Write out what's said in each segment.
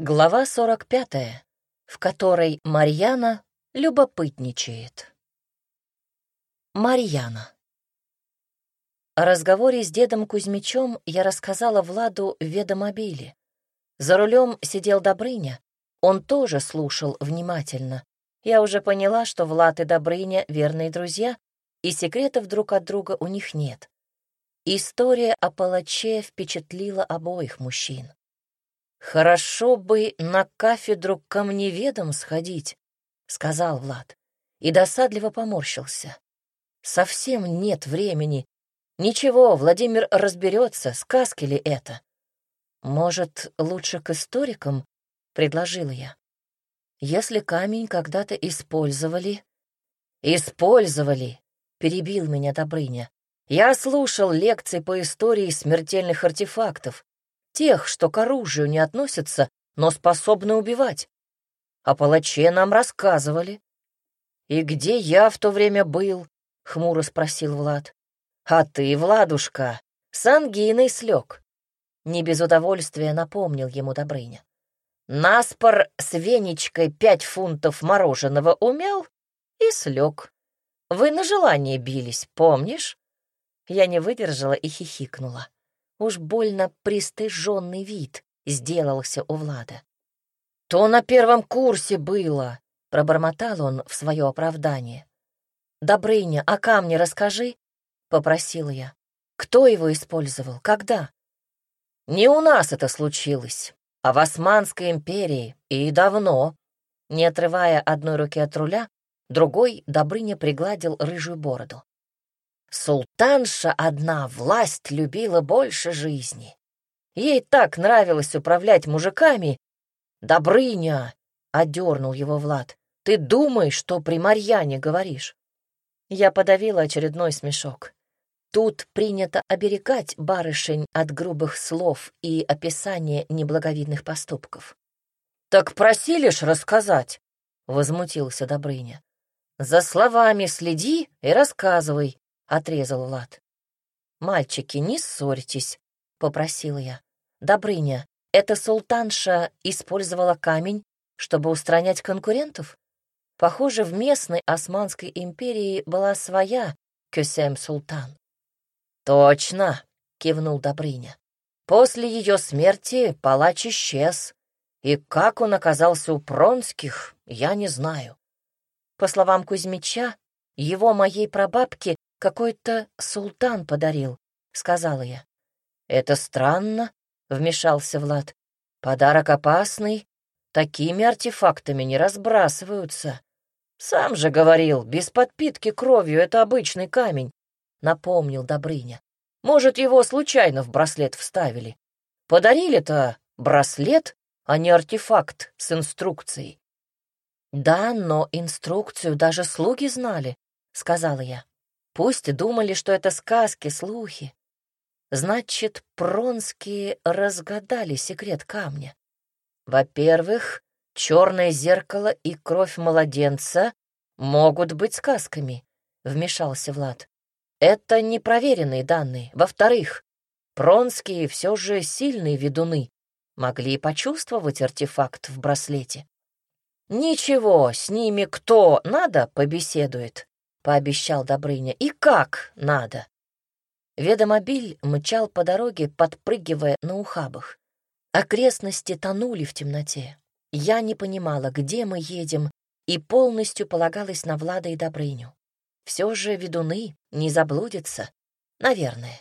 Глава 45, в которой Марьяна любопытничает. Марьяна. О разговоре с дедом Кузьмичом я рассказала Владу в ведомобиле. За рулем сидел Добрыня. Он тоже слушал внимательно. Я уже поняла, что Влад и Добрыня — верные друзья, и секретов друг от друга у них нет. История о палаче впечатлила обоих мужчин. «Хорошо бы на кафедру камневедом сходить», — сказал Влад, и досадливо поморщился. «Совсем нет времени. Ничего, Владимир разберется, сказки ли это». «Может, лучше к историкам?» — предложила я. «Если камень когда-то использовали...» «Использовали!» — перебил меня Добрыня. «Я слушал лекции по истории смертельных артефактов тех, что к оружию не относятся, но способны убивать. О палаче нам рассказывали. «И где я в то время был?» — хмуро спросил Влад. «А ты, Владушка, с ангиной слег». Не без удовольствия напомнил ему Добрыня. Наспор с венечкой пять фунтов мороженого умел и слег. Вы на желание бились, помнишь? Я не выдержала и хихикнула. Уж больно пристыженный вид сделался у Влада. «То на первом курсе было», — пробормотал он в свое оправдание. «Добрыня, о камне расскажи», — попросила я. «Кто его использовал? Когда?» «Не у нас это случилось, а в Османской империи, и давно». Не отрывая одной руки от руля, другой Добрыня пригладил рыжую бороду. Султанша одна власть любила больше жизни. Ей так нравилось управлять мужиками. «Добрыня!» — одернул его Влад. «Ты думаешь, что при Марьяне говоришь?» Я подавила очередной смешок. Тут принято оберегать барышень от грубых слов и описания неблаговидных поступков. «Так просили ж рассказать», — возмутился Добрыня. «За словами следи и рассказывай, отрезал Влад. «Мальчики, не ссорьтесь», — попросила я. «Добрыня, эта султанша использовала камень, чтобы устранять конкурентов? Похоже, в местной Османской империи была своя Кюсем-Султан». «Точно», — кивнул Добрыня. «После ее смерти палач исчез, и как он оказался у Пронских, я не знаю». По словам Кузьмича, его моей прабабке какой-то султан подарил», — сказала я. «Это странно», — вмешался Влад. «Подарок опасный, такими артефактами не разбрасываются. Сам же говорил, без подпитки кровью это обычный камень», — напомнил Добрыня. «Может, его случайно в браслет вставили. Подарили-то браслет, а не артефакт с инструкцией». «Да, но инструкцию даже слуги знали», — сказала я. Пусть думали, что это сказки, слухи. Значит, Пронские разгадали секрет камня. Во-первых, черное зеркало и кровь младенца могут быть сказками, вмешался Влад. Это непроверенные данные. Во-вторых, Пронские все же сильные ведуны, могли почувствовать артефакт в браслете. Ничего, с ними кто надо побеседует пообещал Добрыня. «И как надо?» Ведомобиль мчал по дороге, подпрыгивая на ухабах. Окрестности тонули в темноте. Я не понимала, где мы едем, и полностью полагалась на Влада и Добрыню. Все же ведуны не заблудятся, наверное.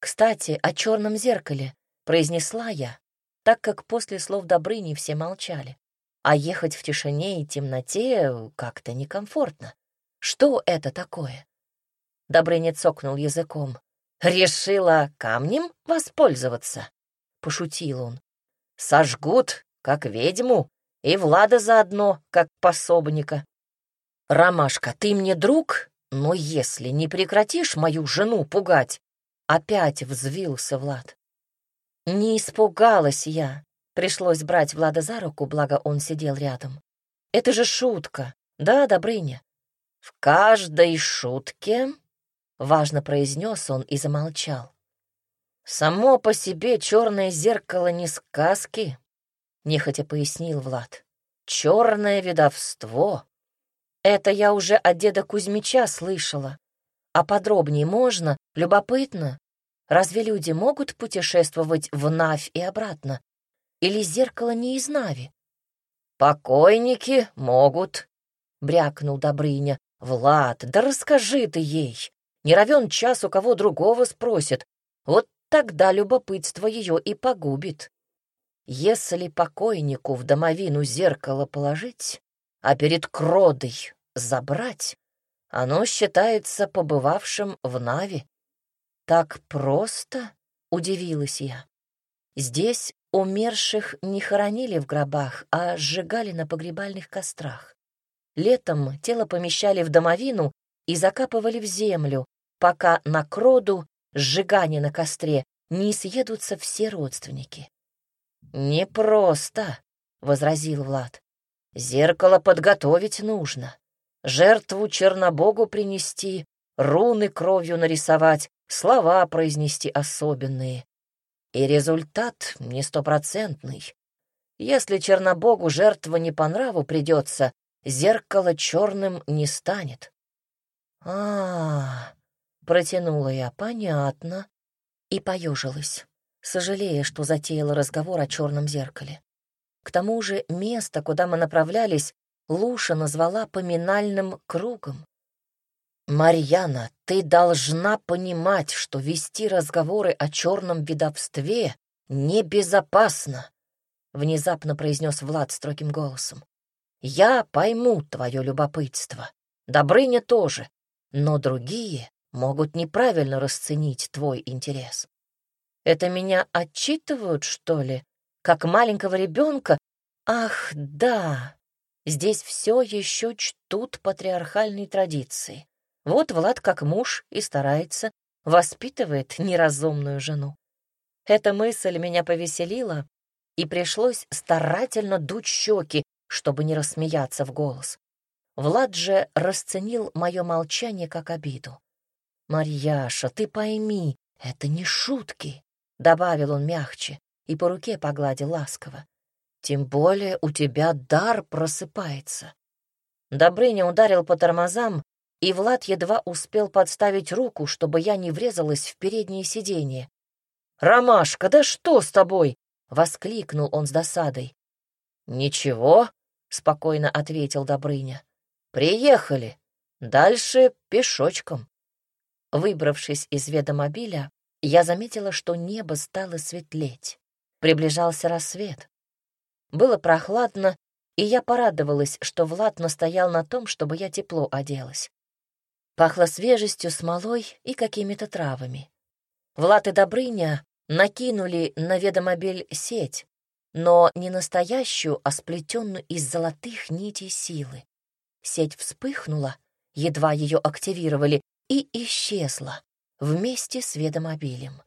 «Кстати, о черном зеркале», — произнесла я, так как после слов Добрыни все молчали. А ехать в тишине и темноте как-то некомфортно. Что это такое? Добрыня цокнул языком. Решила камнем воспользоваться, пошутил он. Сожгут, как ведьму, и Влада заодно, как пособника. Ромашка, ты мне друг, но если не прекратишь мою жену пугать, опять взвился Влад. Не испугалась я. Пришлось брать Влада за руку, благо он сидел рядом. Это же шутка, да, Добрыня? «В каждой шутке», — важно произнес он и замолчал. «Само по себе черное зеркало не сказки. — нехотя пояснил Влад. «Черное ведовство. Это я уже от деда Кузьмича слышала. А подробнее можно? Любопытно. Разве люди могут путешествовать в Навь и обратно? Или зеркало не из Нави?» «Покойники могут», — брякнул Добрыня. «Влад, да расскажи ты ей. Не равен час у кого другого спросит. Вот тогда любопытство ее и погубит. Если покойнику в домовину зеркало положить, а перед кродой забрать, оно считается побывавшим в Нави. Так просто, удивилась я. Здесь умерших не хоронили в гробах, а сжигали на погребальных кострах. Летом тело помещали в домовину и закапывали в землю, пока на кроду, сжигание на костре, не съедутся все родственники. «Непросто», — возразил Влад. «Зеркало подготовить нужно, жертву Чернобогу принести, руны кровью нарисовать, слова произнести особенные. И результат не стопроцентный. Если Чернобогу жертва не по нраву придется, зеркало черным не станет. а, -а, -а протянула я, понятно, и поежилась сожалея, что затеяла разговор о черном зеркале. К тому же место, куда мы направлялись, Луша назвала поминальным кругом. «Марьяна, ты должна понимать, что вести разговоры о черном видовстве небезопасно», — внезапно произнес Влад строгим голосом. «Я пойму твое любопытство, Добрыня тоже, но другие могут неправильно расценить твой интерес. Это меня отчитывают, что ли? Как маленького ребенка? Ах, да, здесь все еще чтут патриархальные традиции. Вот Влад как муж и старается, воспитывает неразумную жену. Эта мысль меня повеселила, и пришлось старательно дуть щеки, чтобы не рассмеяться в голос. Влад же расценил мое молчание как обиду. «Марьяша, ты пойми, это не шутки добавил он мягче и по руке погладил ласково. Тем более у тебя дар просыпается. Добрыня ударил по тормозам, и Влад едва успел подставить руку, чтобы я не врезалась в переднее сиденье. «Ромашка, да что с тобой?» — воскликнул он с досадой. «Ничего», — спокойно ответил Добрыня. «Приехали. Дальше пешочком». Выбравшись из ведомобиля, я заметила, что небо стало светлеть. Приближался рассвет. Было прохладно, и я порадовалась, что Влад настоял на том, чтобы я тепло оделась. Пахло свежестью, смолой и какими-то травами. Влад и Добрыня накинули на ведомобиль сеть, но не настоящую, а сплетенную из золотых нитей силы. Сеть вспыхнула, едва ее активировали, и исчезла вместе с ведомобилем.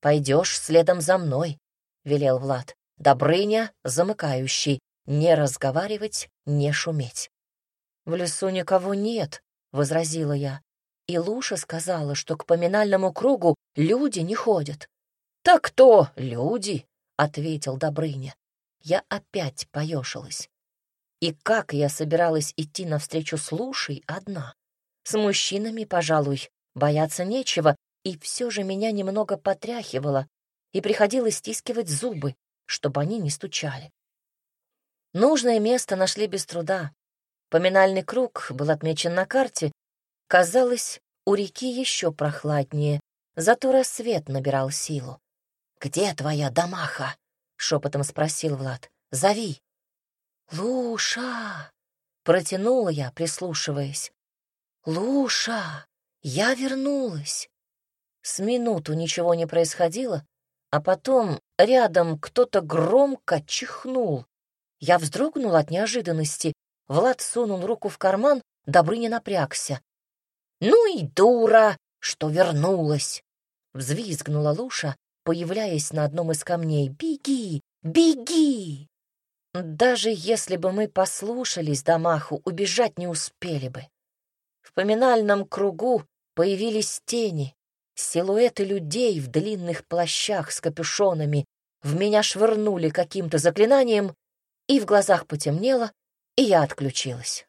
«Пойдешь следом за мной», — велел Влад. «Добрыня, замыкающий, не разговаривать, не шуметь». «В лесу никого нет», — возразила я. И Луша сказала, что к поминальному кругу люди не ходят. «Так кто люди?» — ответил Добрыня. Я опять поешилась. И как я собиралась идти навстречу с Лушей одна? С мужчинами, пожалуй, Бояться нечего, и все же меня немного потряхивало, и приходилось стискивать зубы, чтобы они не стучали. Нужное место нашли без труда. Поминальный круг был отмечен на карте. Казалось, у реки еще прохладнее, зато рассвет набирал силу. «Где твоя домаха?» — шепотом спросил Влад. «Зови». «Луша!» — протянула я, прислушиваясь. «Луша!» Я вернулась. С минуту ничего не происходило, а потом рядом кто-то громко чихнул. Я вздрогнула от неожиданности. Влад сунул руку в карман, Добрыня напрягся. «Ну и дура, что вернулась!» Взвизгнула Луша, появляясь на одном из камней. «Беги! Беги!» Даже если бы мы послушались Дамаху, убежать не успели бы. В поминальном кругу Появились тени, силуэты людей в длинных плащах с капюшонами, в меня швырнули каким-то заклинанием, и в глазах потемнело, и я отключилась.